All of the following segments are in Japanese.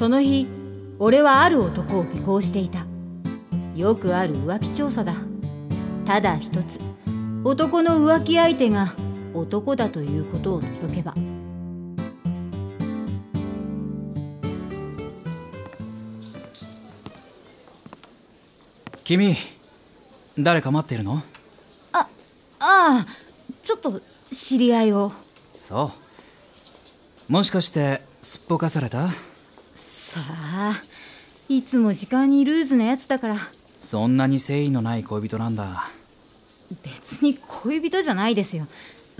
その日俺はある男を尾行していた。よくある浮気調査だ。ただ一つ男の浮気相手が男だということを除けば。君誰か待ってるの？ああちょっと知り合いを。そう。もしかしてすっぽかされた？さあいつも時間にルーズなやつだから。そんなに誠意のない恋人なんだ。別に恋人じゃないですよ。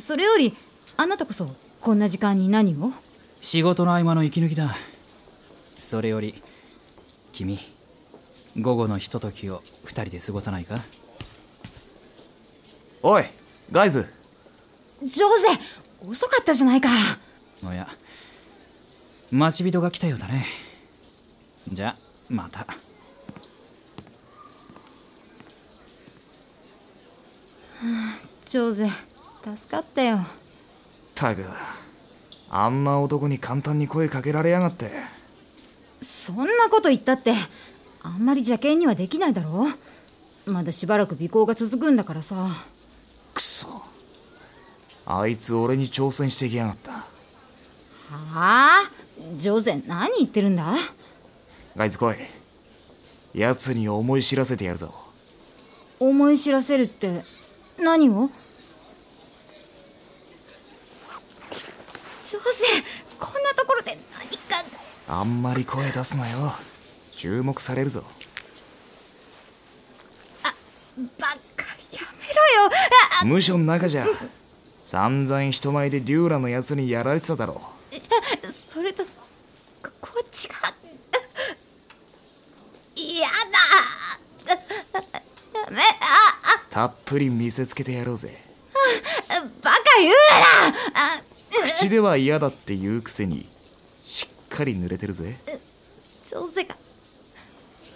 それよりあなたこそこんな時間に何を？仕事の合間の息抜きだ。それより君午後のひとときを二人で過ごさないか？おいガイズ。上手遅かったじゃないか。おや待ち人が来たようだねじゃまた。上手助かったよ。たくあんな男に簡単に声かけられやがって。そんなこと言ったってあんまり邪険にはできないだろまだしばらく尾行が続くんだからさ。くそ。あいつ俺に挑戦してきやがった。はあ？上手何言ってるんだ？ガイズ来い。奴に思い知らせてやるぞ。思い知らせるって何を？上手こんなところで何か。あんまり声出すなよ。注目されるぞ。バカやめろよ。あ無所の中じゃ散々人前でデューラのやつにやられてただろそれとここっちが嫌だダメあたっぷり見せつけてやろうぜ。あバカ言うな。あ口では嫌だって言うくせにしっかり濡れてるぜ。上手が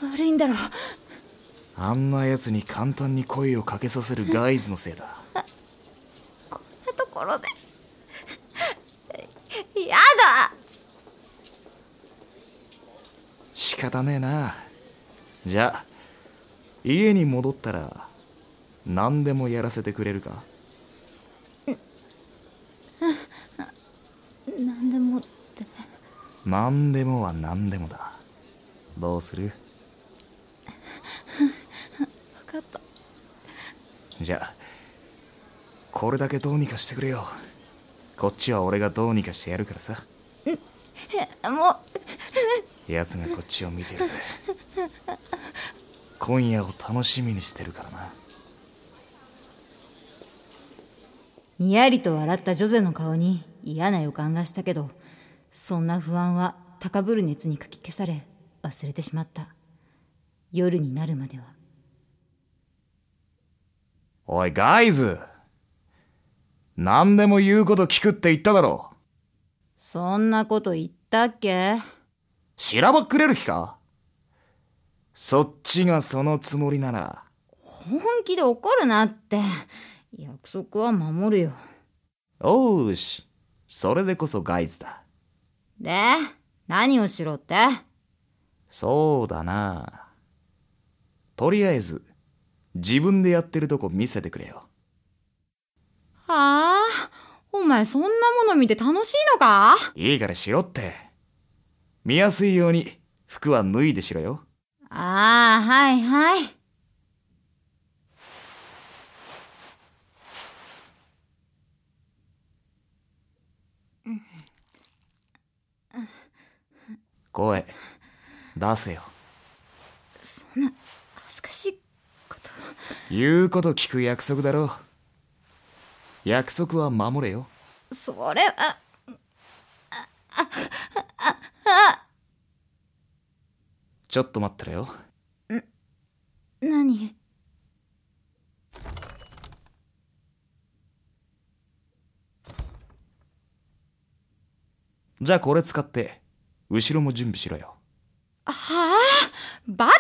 悪いんだろう。あんなやつに簡単に声をかけさせるガイズのせいだ。こんなところで。嫌だ。仕方ねえな。じゃあ家に戻ったら何でもやらせてくれるか？何でもって。何でもは何でもだ。どうする？分かった。じゃあこれだけどうにかしてくれよ。こっちは俺がどうにかしてやるからさ。もう。奴がこっちを見てるぜ。今夜を楽しみにしてるからなにやりと笑ったジョゼの顔に嫌な予感がしたけどそんな不安は高ぶる熱にかき消され忘れてしまった。夜になるまでは。おいガイズ。何でも言うこと聞くって言っただろ。そんなこと言ったっけ？しらばっくれる気か？そっちがそのつもりなら。本気で怒るなって約束は守るよ。おーしそれでこそガイズだ。で何をしろって？そうだな。とりあえず自分でやってるとこ見せてくれよ。はあ？お前そんなもの見て楽しいのか？いいからしろって。見やすいように服は脱いでしろよ。ああはいはい声出せよ。恥ずかしいこと。言うこと聞く約束だろ約束は守れよ。それは。ちょっと待ってろよ。何？じゃあこれ使って。後ろも準備しろよ。はあ？バタ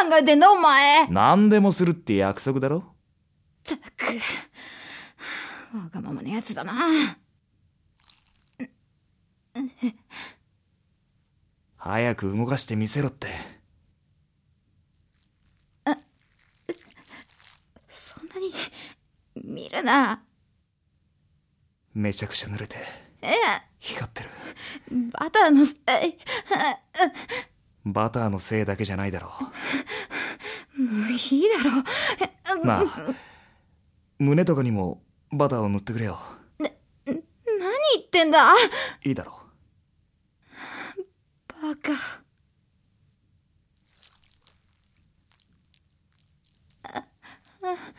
何考えてんだお前？何でもするって約束だろ？ったく。わがままなやつだな。早く動かしてみせろって。そんなに見るな。めちゃくちゃ濡れて。え光ってる。バターのせいバターのせいだけじゃないだろもういいだろう。なあ胸とかにもバターを塗ってくれよ。何言ってんだ？いいだろバカ。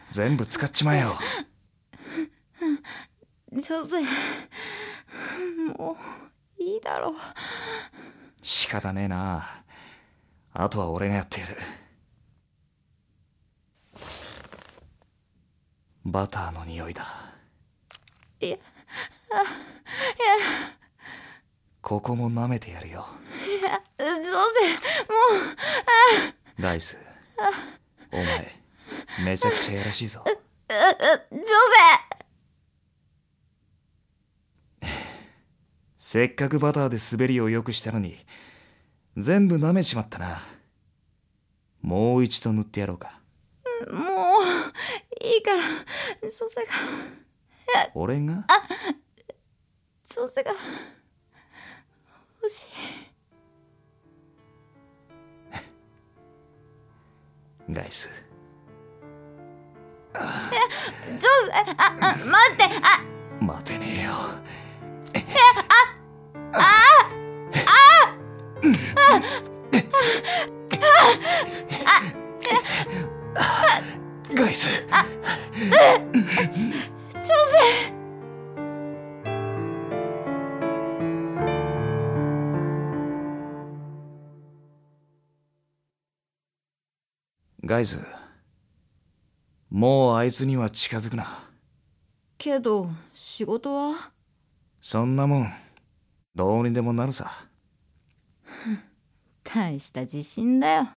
全部使っちまえよ。ジョゼもういいだろ仕方ねえな。あとは俺がやってやる。バターの匂いだ。いや。ここも舐めてやるよ。ジョゼもライス。お前めちゃくちゃやらしいぞ。うジョせっかくバターで滑りを良くしたのに全部舐めちまったな。もう一度塗ってやろうか。ゼもういいからジョゼが。俺が？ジョゼが。欲しい。ガイス。ジョゼああ待ってあ。待てねえよガイスジョゼガイズもうあいつには近づくな。けど仕事は？そんなもんどうにでもなるさ。大した自信だよ